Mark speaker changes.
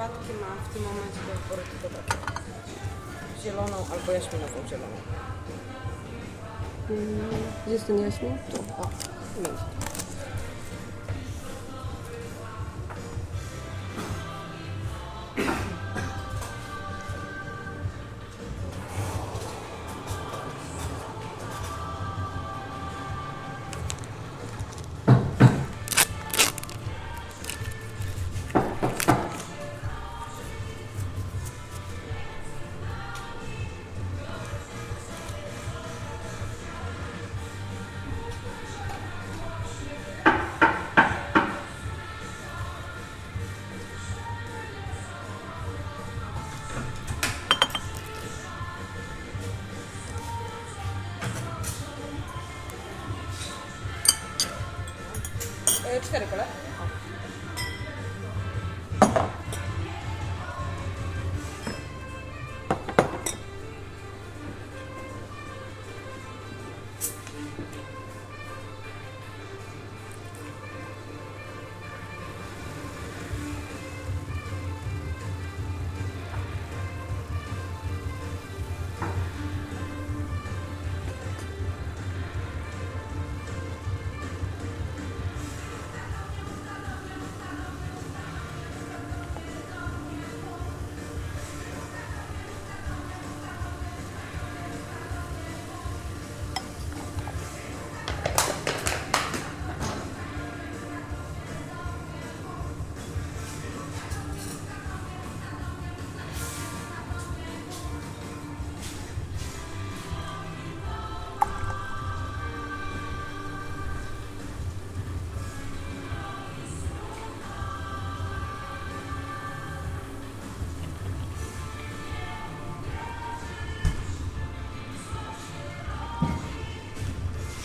Speaker 1: herbatki mam w tym momencie do wyboru tylko taką. Zieloną albo jaśminową zieloną.
Speaker 2: Mm, Gdzie jest ten jaśmin?
Speaker 1: Tu, o, 来てるこれ